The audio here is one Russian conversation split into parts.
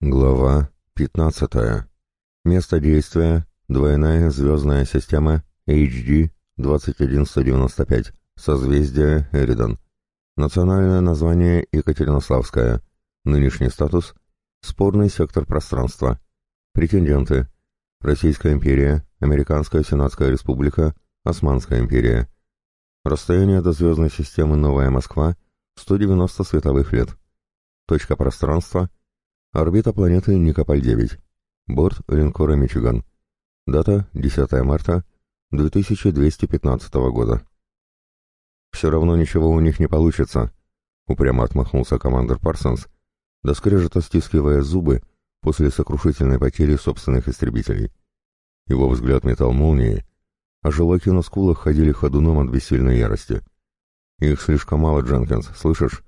Глава 15. Место действия – двойная звездная система HD 21195, созвездие Эридан. Национальное название Екатеринославская. Нынешний статус – спорный сектор пространства. Претенденты – Российская империя, Американская Сенатская Республика, Османская империя. Расстояние до звездной системы Новая Москва – 190 световых лет. Точка пространства – Орбита планеты Никополь-9. Борт линкора «Мичиган». Дата 10 марта 2215 года. «Все равно ничего у них не получится», — упрямо отмахнулся командир Парсонс, до скрежета стискивая зубы после сокрушительной потери собственных истребителей. Его взгляд метал молнии, а желаки на скулах ходили ходуном от бессильной ярости. «Их слишком мало, Дженкинс, слышишь?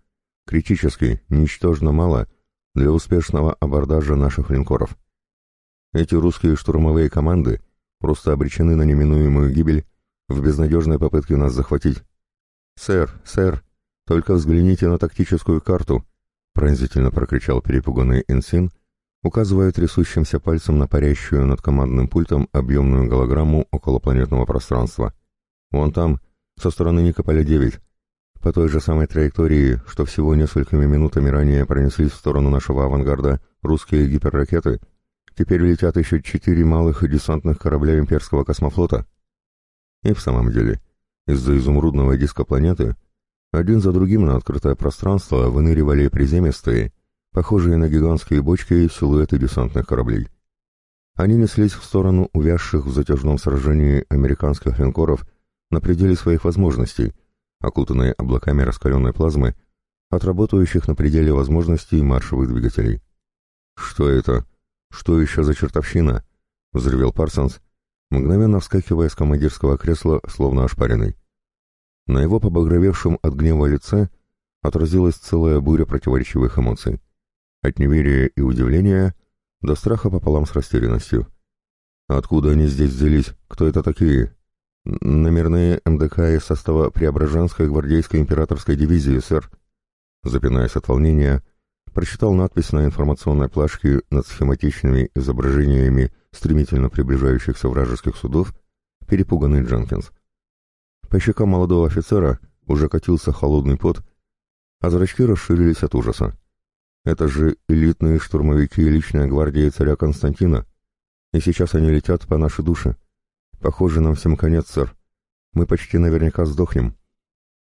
Критически, ничтожно мало — для успешного абордажа наших линкоров. Эти русские штурмовые команды просто обречены на неминуемую гибель в безнадежной попытке нас захватить. «Сэр, сэр, только взгляните на тактическую карту», — пронзительно прокричал перепуганный Энсин, указывая трясущимся пальцем на парящую над командным пультом объемную голограмму околопланетного пространства. «Вон там, со стороны Никополя-9, по той же самой траектории, что всего несколькими минутами ранее пронеслись в сторону нашего авангарда русские гиперракеты, теперь летят еще четыре малых десантных корабля имперского космофлота. И в самом деле, из-за изумрудного диска планеты один за другим на открытое пространство выныривали приземистые, похожие на гигантские бочки силуэты десантных кораблей. Они неслись в сторону увязших в затяжном сражении американских линкоров на пределе своих возможностей, окутанные облаками раскаленной плазмы, от работающих на пределе возможностей маршевых двигателей. «Что это? Что еще за чертовщина?» — взревел Парсонс, мгновенно вскакивая с командирского кресла, словно ошпаренный. На его побагровевшем от гнева лице отразилась целая буря противоречивых эмоций. От неверия и удивления до страха пополам с растерянностью. «Откуда они здесь взялись? Кто это такие? «Номерные МДК из состава Преображенской гвардейской императорской дивизии, сэр», запинаясь от волнения, прочитал надпись на информационной плашке над схематичными изображениями стремительно приближающихся вражеских судов, перепуганный Дженкинс. По щекам молодого офицера уже катился холодный пот, а зрачки расширились от ужаса. Это же элитные штурмовики личной гвардии царя Константина, и сейчас они летят по нашей душе. Похоже, нам всем конец, сэр. Мы почти наверняка сдохнем.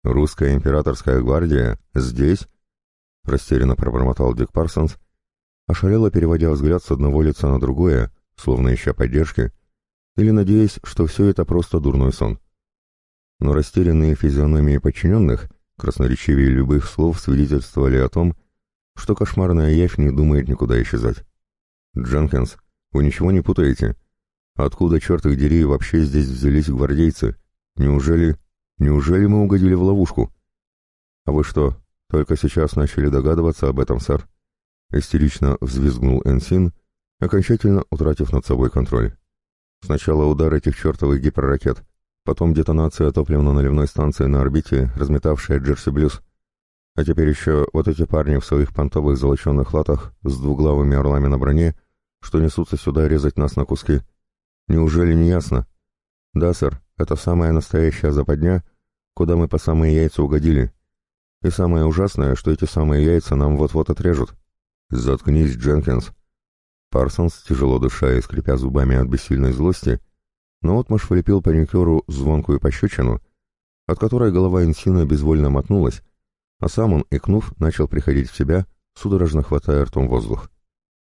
Русская императорская гвардия здесь? Растерянно пробормотал Дик Парсонс, ошалело переводя взгляд с одного лица на другое, словно ища поддержки, или надеясь, что все это просто дурной сон. Но растерянные физиономии подчиненных, красноречивее любых слов, свидетельствовали о том, что кошмарная явь не думает никуда исчезать. «Дженкинс, вы ничего не путаете?» Откуда, черт их дери, вообще здесь взялись гвардейцы? Неужели... Неужели мы угодили в ловушку? А вы что, только сейчас начали догадываться об этом, сэр? Истерично взвизгнул Энсин, окончательно утратив над собой контроль. Сначала удар этих чертовых гиперракет, потом детонация топливно-наливной станции на орбите, разметавшая Джерси Блюз. А теперь еще вот эти парни в своих понтовых золоченных латах с двуглавыми орлами на броне, что несутся сюда резать нас на куски. Неужели не ясно? Да, сэр, это самая настоящая западня, куда мы по самые яйца угодили. И самое ужасное, что эти самые яйца нам вот-вот отрежут. Заткнись, Дженкинс. Парсонс, тяжело дыша и скрипя зубами от бессильной злости, но отмашь влепил паникеру звонкую пощечину, от которой голова Инсина безвольно мотнулась, а сам он, икнув, начал приходить в себя, судорожно хватая ртом воздух.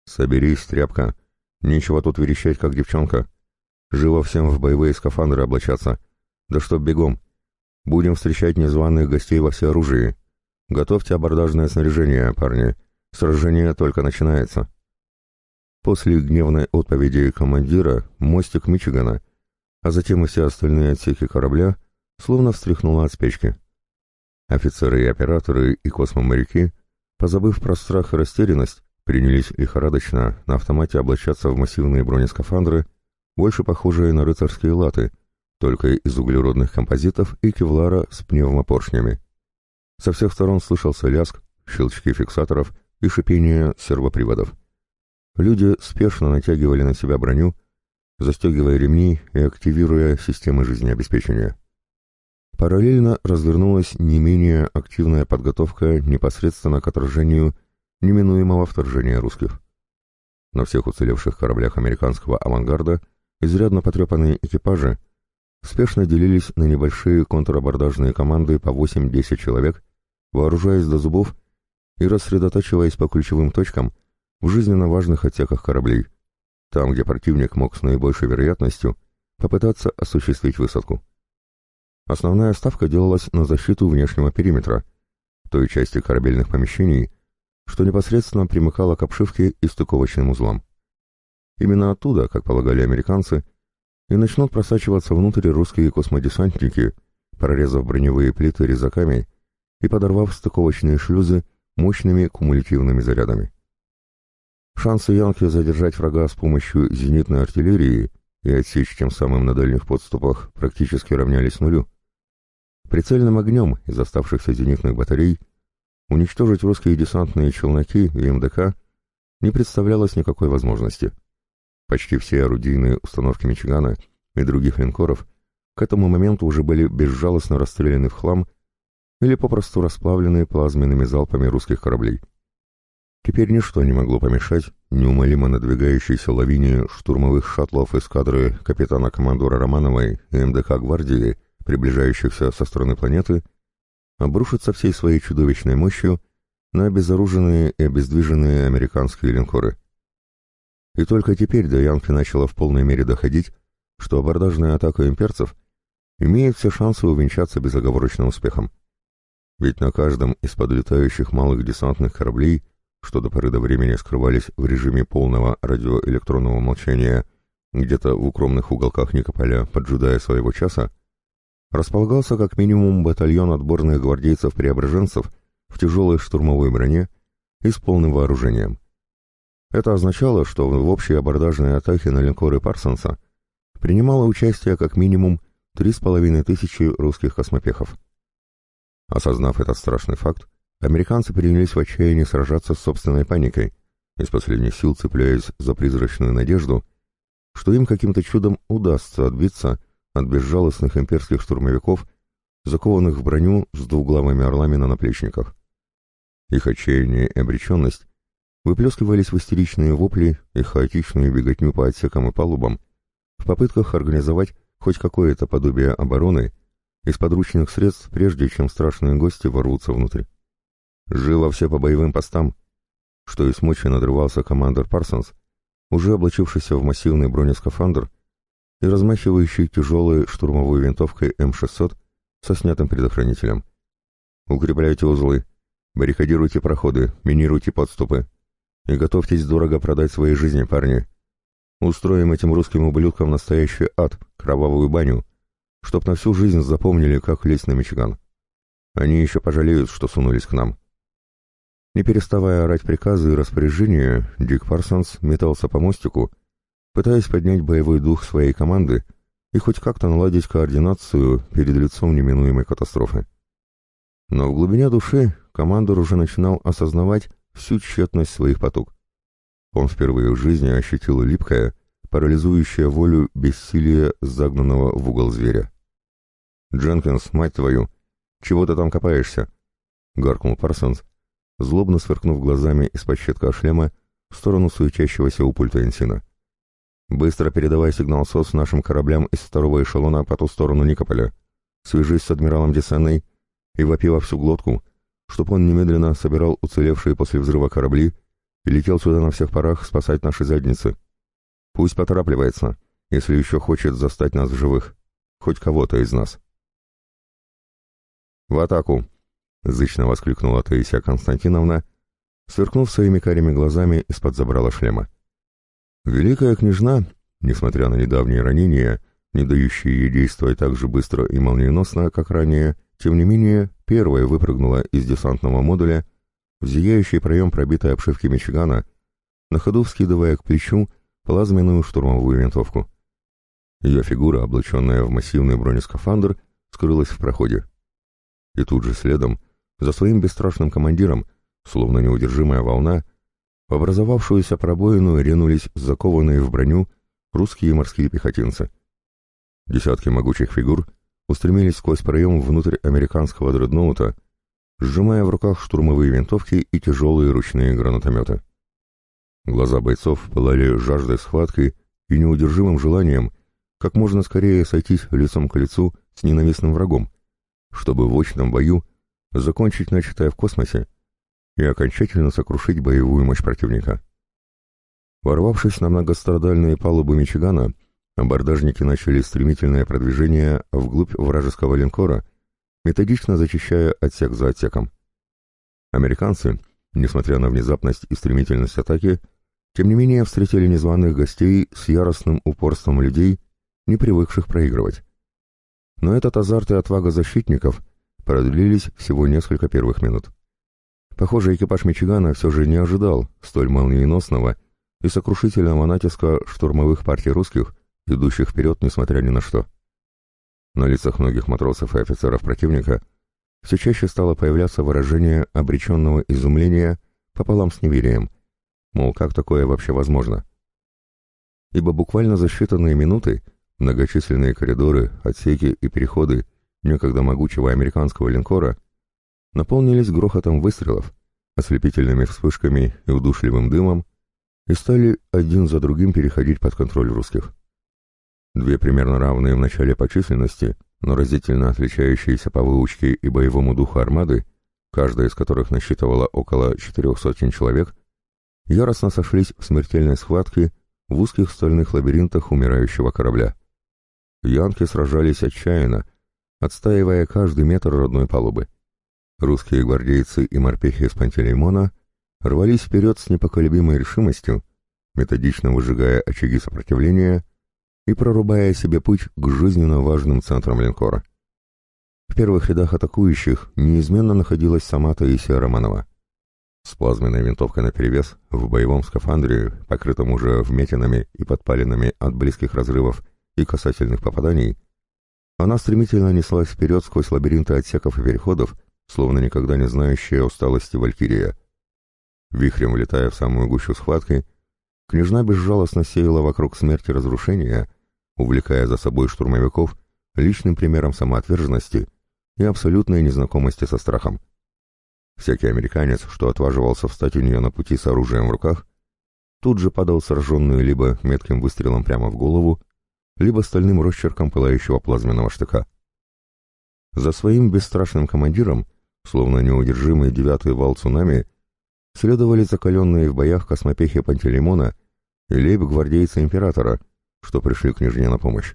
«Соберись, тряпка. Нечего тут верещать, как девчонка. Живо всем в боевые скафандры облачаться. Да чтоб бегом. Будем встречать незваных гостей во всеоружии. Готовьте абордажное снаряжение, парни. Сражение только начинается. После гневной отповеди командира мостик Мичигана, а затем и все остальные отсеки корабля, словно встряхнуло от спечки. Офицеры и операторы и космоморяки, позабыв про страх и растерянность, принялись лихорадочно на автомате облачаться в массивные бронескафандры больше похожие на рыцарские латы, только из углеродных композитов и кевлара с пневмопоршнями. Со всех сторон слышался ляск, щелчки фиксаторов и шипение сервоприводов. люди спешно натягивали на себя броню, застегивая ремни и активируя системы жизнеобеспечения. Параллельно развернулась не менее активная подготовка непосредственно к отражению неминуемого вторжения русских. На всех уцелевших кораблях американского авангарда изрядно потрепанные экипажи спешно делились на небольшие контрабордажные команды по 8-10 человек, вооружаясь до зубов и рассредотачиваясь по ключевым точкам в жизненно важных отсеках кораблей, там, где противник мог с наибольшей вероятностью попытаться осуществить высадку. Основная ставка делалась на защиту внешнего периметра, той части корабельных помещений, что непосредственно примыкала к обшивке и стыковочным узлам. Именно оттуда, как полагали американцы, и начнут просачиваться внутрь русские космодесантники, прорезав броневые плиты резаками и подорвав стыковочные шлюзы мощными кумулятивными зарядами. Шансы Янки задержать врага с помощью зенитной артиллерии и отсечь тем самым на дальних подступах практически равнялись нулю. Прицельным огнем из оставшихся зенитных батарей уничтожить русские десантные челноки и МДК не представлялось никакой возможности. Почти все орудийные установки Мичигана и других линкоров к этому моменту уже были безжалостно расстреляны в хлам или попросту расплавлены плазменными залпами русских кораблей. Теперь ничто не могло помешать неумолимо надвигающейся лавине штурмовых шаттлов эскадры капитана-командора Романовой и МДК «Гвардии» приближающихся со стороны планеты, обрушится всей своей чудовищной мощью на обезоруженные и обездвиженные американские линкоры. И только теперь до Янки начало в полной мере доходить, что абордажная атака имперцев имеет все шансы увенчаться безоговорочным успехом. Ведь на каждом из подлетающих малых десантных кораблей, что до поры до времени скрывались в режиме полного радиоэлектронного молчания где-то в укромных уголках Никополя, поджидая своего часа, располагался как минимум батальон отборных гвардейцев-преображенцев в тяжелой штурмовой броне и с полным вооружением. Это означало, что в общей абордажной атаке на линкоры Парсонса принимало участие как минимум три с половиной тысячи русских космопехов. Осознав этот страшный факт, американцы принялись в отчаянии сражаться с собственной паникой, из последних сил цепляясь за призрачную надежду, что им каким-то чудом удастся отбиться от безжалостных имперских штурмовиков, закованных в броню с двуглавыми орлами на наплечниках. Их отчаяние и обреченность выплескивались в истеричные вопли и хаотичную беготню по отсекам и палубам в попытках организовать хоть какое-то подобие обороны из подручных средств, прежде чем страшные гости ворвутся внутрь. Живо все по боевым постам, что и смочи надрывался командор Парсонс, уже облачившийся в массивный бронескафандр и размахивающий тяжелой штурмовой винтовкой М-600 со снятым предохранителем. «Укрепляйте узлы, баррикадируйте проходы, минируйте подступы и готовьтесь дорого продать свои жизни, парни. Устроим этим русским ублюдкам настоящий ад, кровавую баню, чтоб на всю жизнь запомнили, как лезть на Мичиган. Они еще пожалеют, что сунулись к нам». Не переставая орать приказы и распоряжения, Дик Парсонс метался по мостику, пытаясь поднять боевой дух своей команды и хоть как-то наладить координацию перед лицом неминуемой катастрофы. Но в глубине души командор уже начинал осознавать всю тщетность своих потуг. Он впервые в жизни ощутил липкое, парализующее волю бессилие загнанного в угол зверя. «Дженкинс, мать твою! Чего ты там копаешься?» — гаркнул Парсонс, злобно сверкнув глазами из-под щитка шлема в сторону суетящегося у пульта Энсина. Быстро передавай сигнал СОС нашим кораблям из второго эшелона по ту сторону Никополя. Свяжись с адмиралом Десенной и вопи во всю глотку, чтоб он немедленно собирал уцелевшие после взрыва корабли и летел сюда на всех парах спасать наши задницы. Пусть поторапливается, если еще хочет застать нас в живых. Хоть кого-то из нас. «В атаку!» — зычно воскликнула Таисия Константиновна, сверкнув своими карими глазами из-под забрала шлема. Великая княжна, несмотря на недавние ранения, не дающие ей действовать так же быстро и молниеносно, как ранее, тем не менее, первая выпрыгнула из десантного модуля в зияющий проем пробитой обшивки Мичигана, на ходу вскидывая к плечу плазменную штурмовую винтовку. Ее фигура, облаченная в массивный бронескафандр, скрылась в проходе. И тут же следом, за своим бесстрашным командиром, словно неудержимая волна, В образовавшуюся пробоину ринулись закованные в броню русские морские пехотинцы. Десятки могучих фигур устремились сквозь проем внутрь американского дредноута, сжимая в руках штурмовые винтовки и тяжелые ручные гранатометы. Глаза бойцов пылали жаждой схватки и неудержимым желанием как можно скорее сойтись лицом к лицу с ненавистным врагом, чтобы в очном бою закончить начатое в космосе и окончательно сокрушить боевую мощь противника. Ворвавшись на многострадальные палубы Мичигана, абордажники начали стремительное продвижение вглубь вражеского линкора, методично зачищая отсек за отсеком. Американцы, несмотря на внезапность и стремительность атаки, тем не менее встретили незваных гостей с яростным упорством людей, не привыкших проигрывать. Но этот азарт и отвага защитников продлились всего несколько первых минут. Похоже, экипаж Мичигана все же не ожидал столь молниеносного и сокрушительного натиска штурмовых партий русских, идущих вперед несмотря ни на что. На лицах многих матросов и офицеров противника все чаще стало появляться выражение обреченного изумления пополам с неверием, мол, как такое вообще возможно? Ибо буквально за считанные минуты многочисленные коридоры, отсеки и переходы некогда могучего американского линкора наполнились грохотом выстрелов, ослепительными вспышками и удушливым дымом и стали один за другим переходить под контроль русских. Две примерно равные в начале по численности, но разительно отличающиеся по выучке и боевому духу армады, каждая из которых насчитывала около четырех сотен человек, яростно сошлись в смертельной схватке в узких стальных лабиринтах умирающего корабля. Янки сражались отчаянно, отстаивая каждый метр родной палубы. Русские гвардейцы и морпехи из Пантелеймона рвались вперед с непоколебимой решимостью, методично выжигая очаги сопротивления и прорубая себе путь к жизненно важным центрам линкора. В первых рядах атакующих неизменно находилась сама Таисия Романова. С плазменной винтовкой наперевес, в боевом скафандре, покрытом уже вметинами и подпалинами от близких разрывов и касательных попаданий, она стремительно неслась вперед сквозь лабиринты отсеков и переходов, словно никогда не знающая усталости Валькирия. Вихрем влетая в самую гущу схватки, княжна безжалостно сеяла вокруг смерти разрушения, увлекая за собой штурмовиков личным примером самоотверженности и абсолютной незнакомости со страхом. Всякий американец, что отваживался встать у нее на пути с оружием в руках, тут же падал сраженную либо метким выстрелом прямо в голову, либо стальным росчерком пылающего плазменного штыка. За своим бесстрашным командиром, словно неудержимый девятый вал цунами, следовали закаленные в боях космопехи Пантелеймона и лейб-гвардейцы императора, что пришли княжне на помощь.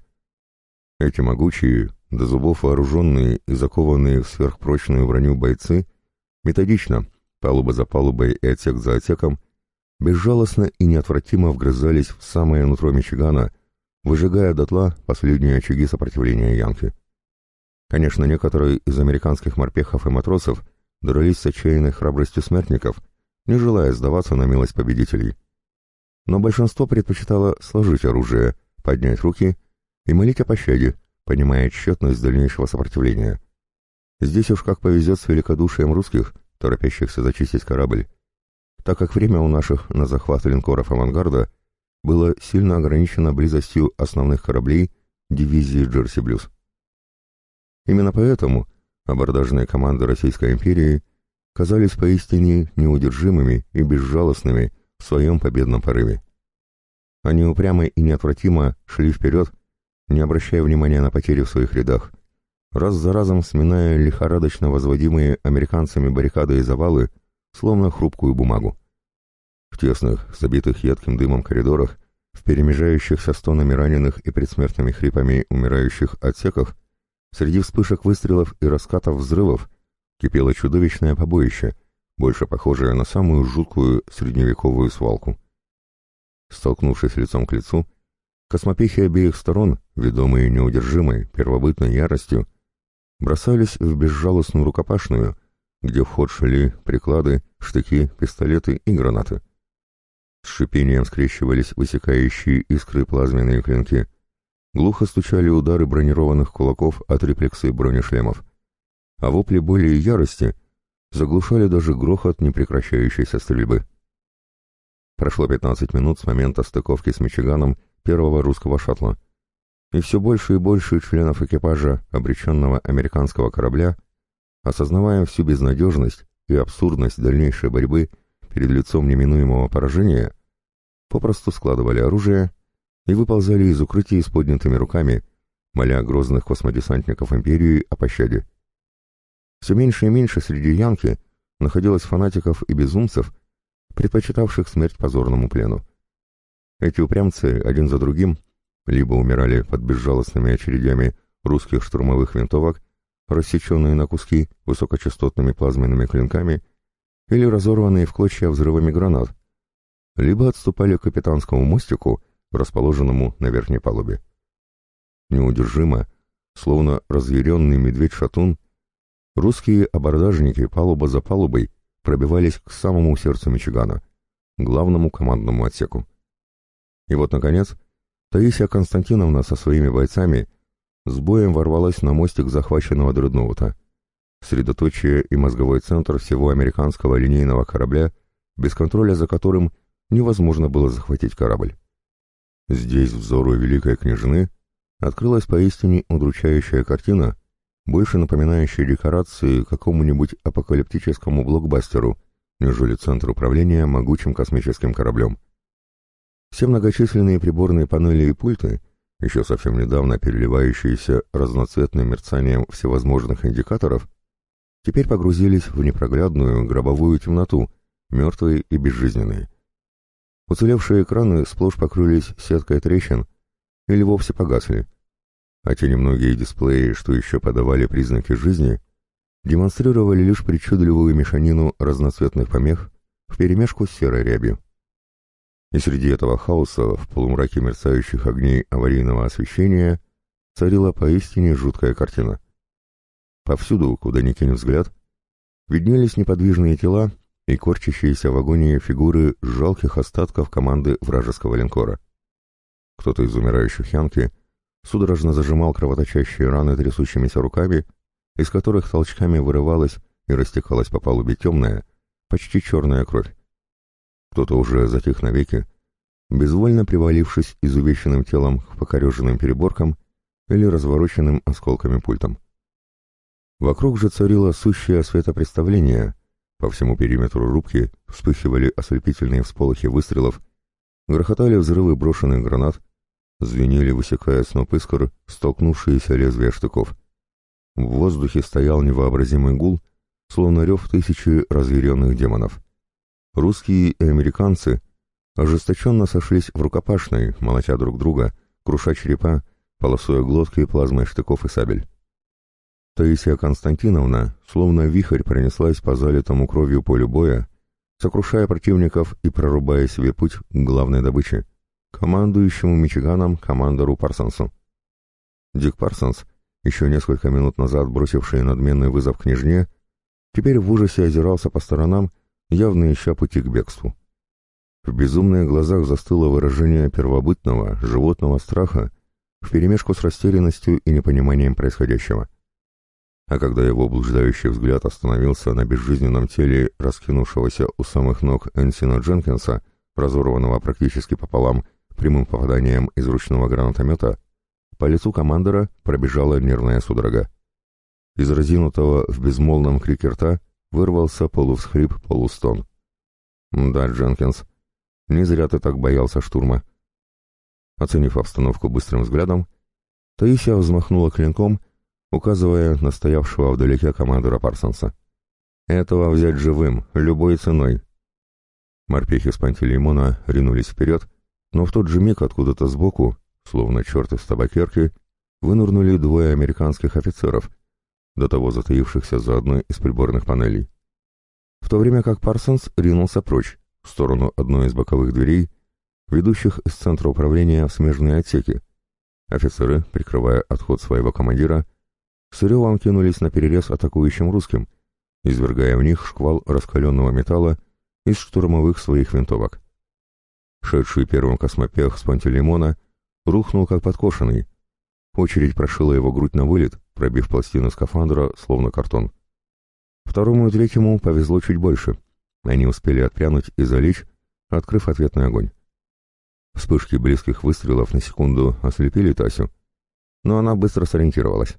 Эти могучие, до зубов вооруженные и закованные в сверхпрочную броню бойцы методично, палуба за палубой и отсек за отсеком, безжалостно и неотвратимо вгрызались в самое нутро Мичигана, выжигая дотла последние очаги сопротивления Янки. Конечно, некоторые из американских морпехов и матросов дрались с отчаянной храбростью смертников, не желая сдаваться на милость победителей но большинство предпочитало сложить оружие, поднять руки и молить о пощаде, понимая тщетность дальнейшего сопротивления. Здесь уж как повезет с великодушием русских, торопящихся зачистить корабль, так как время у наших на захват линкоров авангарда было сильно ограничено близостью основных кораблей дивизии Джерси Блюз. Именно поэтому абордажные команды Российской империи казались поистине неудержимыми и безжалостными в своем победном порыве. Они упрямо и неотвратимо шли вперед, не обращая внимания на потери в своих рядах, раз за разом сминая лихорадочно возводимые американцами баррикады и завалы, словно хрупкую бумагу. В тесных, забитых едким дымом коридорах, в перемежающихся стонами раненых и предсмертными хрипами умирающих отсеках, среди вспышек выстрелов и раскатов взрывов кипело чудовищное побоище, больше похожая на самую жуткую средневековую свалку. Столкнувшись лицом к лицу, космопехи обеих сторон, ведомые неудержимой, первобытной яростью, бросались в безжалостную рукопашную, где в ход шли приклады, штыки, пистолеты и гранаты. С шипением скрещивались высекающие искры плазменные клинки, глухо стучали удары бронированных кулаков от рефлексы бронешлемов, а вопли боли и ярости — заглушали даже грохот непрекращающейся стрельбы. Прошло 15 минут с момента стыковки с Мичиганом первого русского шаттла. И все больше и больше членов экипажа обреченного американского корабля, осознавая всю безнадежность и абсурдность дальнейшей борьбы перед лицом неминуемого поражения, попросту складывали оружие и выползали из укрытий с поднятыми руками, моля грозных космодесантников империи о пощаде. Все меньше и меньше среди янки находилось фанатиков и безумцев, предпочитавших смерть позорному плену. Эти упрямцы один за другим либо умирали под безжалостными очередями русских штурмовых винтовок, рассеченные на куски высокочастотными плазменными клинками, или разорванные в клочья взрывами гранат, либо отступали к капитанскому мостику, расположенному на верхней палубе. Неудержимо, словно разъяренный медведь-шатун, русские абордажники палуба за палубой пробивались к самому сердцу Мичигана, главному командному отсеку. И вот, наконец, Таисия Константиновна со своими бойцами с боем ворвалась на мостик захваченного дредноута, средоточие и мозговой центр всего американского линейного корабля, без контроля за которым невозможно было захватить корабль. Здесь взору великой княжны открылась поистине удручающая картина, больше напоминающая декорации какому-нибудь апокалиптическому блокбастеру, нежели центр управления могучим космическим кораблем. Все многочисленные приборные панели и пульты, еще совсем недавно переливающиеся разноцветным мерцанием всевозможных индикаторов, теперь погрузились в непроглядную гробовую темноту, мертвые и безжизненные. Уцелевшие экраны сплошь покрылись сеткой трещин или вовсе погасли, а те немногие дисплеи, что еще подавали признаки жизни, демонстрировали лишь причудливую мешанину разноцветных помех вперемешку с серой рябью. И среди этого хаоса, в полумраке мерцающих огней аварийного освещения, царила поистине жуткая картина. Повсюду, куда ни кинь взгляд, виднелись неподвижные тела и корчащиеся в агонии фигуры жалких остатков команды вражеского линкора. Кто-то из умирающих Янки судорожно зажимал кровоточащие раны трясущимися руками, из которых толчками вырывалась и растекалась по палубе темная, почти черная кровь. Кто-то уже затих навеки, безвольно привалившись изувеченным телом к покореженным переборкам или развороченным осколками пультом. Вокруг же царило сущее светопредставление. По всему периметру рубки вспыхивали ослепительные всполохи выстрелов, грохотали взрывы брошенных гранат, звенели, высекая сноп искр, столкнувшиеся лезвия штыков. В воздухе стоял невообразимый гул, словно рев тысячи разъяренных демонов. Русские и американцы ожесточенно сошлись в рукопашной, молотя друг друга, круша черепа, полосуя глотки плазмой штыков и сабель. Таисия Константиновна, словно вихрь, пронеслась по залитому кровью полю боя, сокрушая противников и прорубая себе путь к главной добыче — командующему Мичиганом командору Парсонсу. Дик Парсонс, еще несколько минут назад бросивший надменный вызов княжне, теперь в ужасе озирался по сторонам, явно ища пути к бегству. В безумных глазах застыло выражение первобытного, животного страха вперемешку с растерянностью и непониманием происходящего а когда его блуждающий взгляд остановился на безжизненном теле раскинувшегося у самых ног Энсина Дженкинса, разорванного практически пополам прямым попаданием из ручного гранатомета, по лицу командора пробежала нервная судорога. Из разинутого в безмолвном крике рта вырвался полувсхрип, полустон. «Да, Дженкинс, не зря ты так боялся штурма». Оценив обстановку быстрым взглядом, Таисия взмахнула клинком — указывая на стоявшего вдалеке командора Парсонса. «Этого взять живым, любой ценой». Морпехи с Пантелеймона ринулись вперед, но в тот же миг откуда-то сбоку, словно черт из табакерки, вынурнули двое американских офицеров, до того затаившихся за одной из приборных панелей. В то время как Парсонс ринулся прочь, в сторону одной из боковых дверей, ведущих из центра управления в смежные отсеки. Офицеры, прикрывая отход своего командира, с ревом кинулись на перерез атакующим русским, извергая в них шквал раскаленного металла из штурмовых своих винтовок. Шедший первым космопех с Пантелеймона рухнул как подкошенный. Очередь прошила его грудь на вылет, пробив пластину скафандра, словно картон. Второму и третьему повезло чуть больше. Они успели отпрянуть и залечь, открыв ответный огонь. Вспышки близких выстрелов на секунду ослепили Тасю, но она быстро сориентировалась.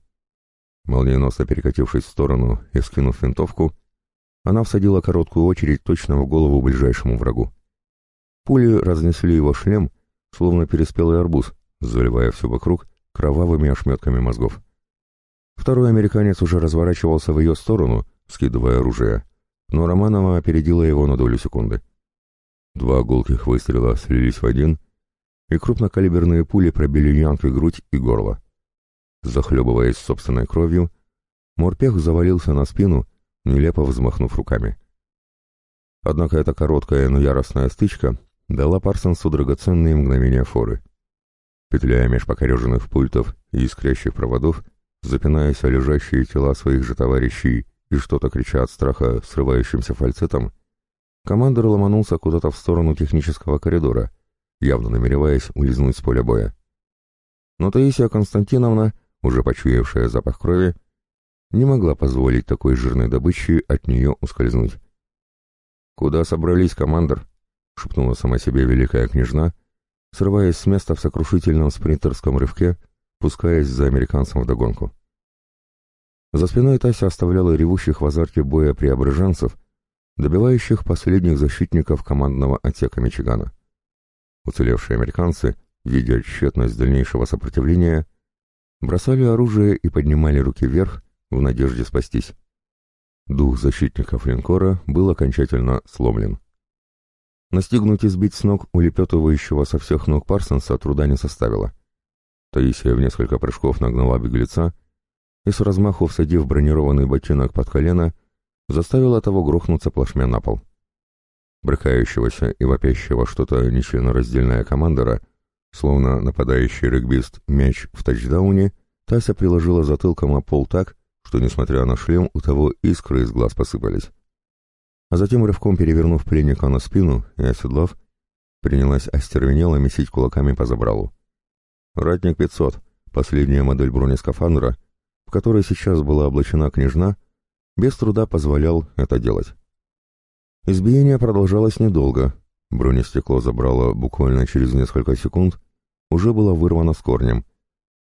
Молниеносно перекатившись в сторону и скинув винтовку, она всадила короткую очередь точно в голову ближайшему врагу. Пули разнесли его шлем, словно переспелый арбуз, заливая все вокруг кровавыми ошметками мозгов. Второй американец уже разворачивался в ее сторону, скидывая оружие, но Романова опередила его на долю секунды. Два гулких выстрела слились в один, и крупнокалиберные пули пробили Янке грудь и горло. Захлебываясь собственной кровью, Морпех завалился на спину, нелепо взмахнув руками. Однако эта короткая, но яростная стычка дала Парсонсу драгоценные мгновения форы. Петляя меж покореженных пультов и искрящих проводов, запинаясь о лежащие тела своих же товарищей и что-то крича от страха срывающимся фальцетом, командор ломанулся куда-то в сторону технического коридора, явно намереваясь улизнуть с поля боя. Но Таисия Константиновна, уже почуявшая запах крови, не могла позволить такой жирной добыче от нее ускользнуть. «Куда собрались, командор?» — шепнула сама себе великая княжна, срываясь с места в сокрушительном спринтерском рывке, пускаясь за американцем вдогонку. За спиной Тася оставляла ревущих в азарте боя преображенцев, добивающих последних защитников командного отсека Мичигана. Уцелевшие американцы, видя тщетность дальнейшего сопротивления, бросали оружие и поднимали руки вверх в надежде спастись. Дух защитников линкора был окончательно сломлен. Настигнуть и сбить с ног улепетывающего со всех ног Парсонса труда не составило. Таисия в несколько прыжков нагнала беглеца и с размаху всадив бронированный ботинок под колено, заставила того грохнуться плашмя на пол. Брыкающегося и вопящего что-то нечленораздельная командора, словно нападающий регбист мяч в тачдауне, Тася приложила затылком о пол так, что, несмотря на шлем, у того искры из глаз посыпались. А затем, рывком перевернув пленника на спину и оседлав, принялась остервенело месить кулаками по забралу. «Ратник 500», последняя модель бронескафандра, в которой сейчас была облачена княжна, без труда позволял это делать. Избиение продолжалось недолго, бронестекло забрало буквально через несколько секунд, уже было вырвано с корнем,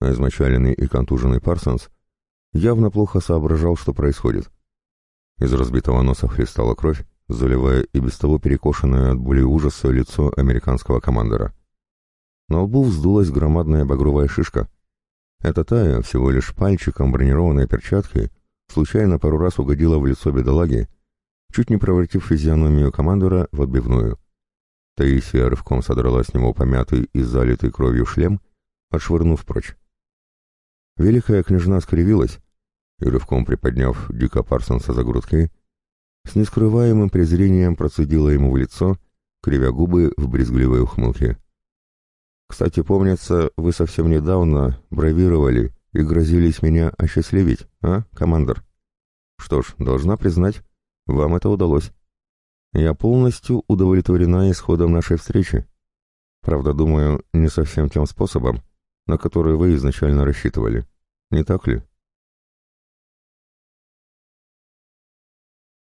а измочаленный и контуженный Парсонс явно плохо соображал, что происходит. Из разбитого носа хлестала кровь, заливая и без того перекошенное от боли ужаса лицо американского командора. На лбу вздулась громадная багровая шишка. Эта тая, всего лишь пальчиком бронированной перчатки, случайно пару раз угодила в лицо бедолаги, чуть не превратив физиономию командора в отбивную. Таисия рывком содрала с него помятый и залитый кровью шлем, отшвырнув прочь. Великая княжна скривилась, и, рывком приподняв Дика Парсонса за грудки, с нескрываемым презрением процедила ему в лицо, кривя губы в брезгливой ухмылке. «Кстати, помнится, вы совсем недавно бравировали и грозились меня осчастливить, а, командор? Что ж, должна признать, вам это удалось. Я полностью удовлетворена исходом нашей встречи. Правда, думаю, не совсем тем способом, на который вы изначально рассчитывали. Не так ли?»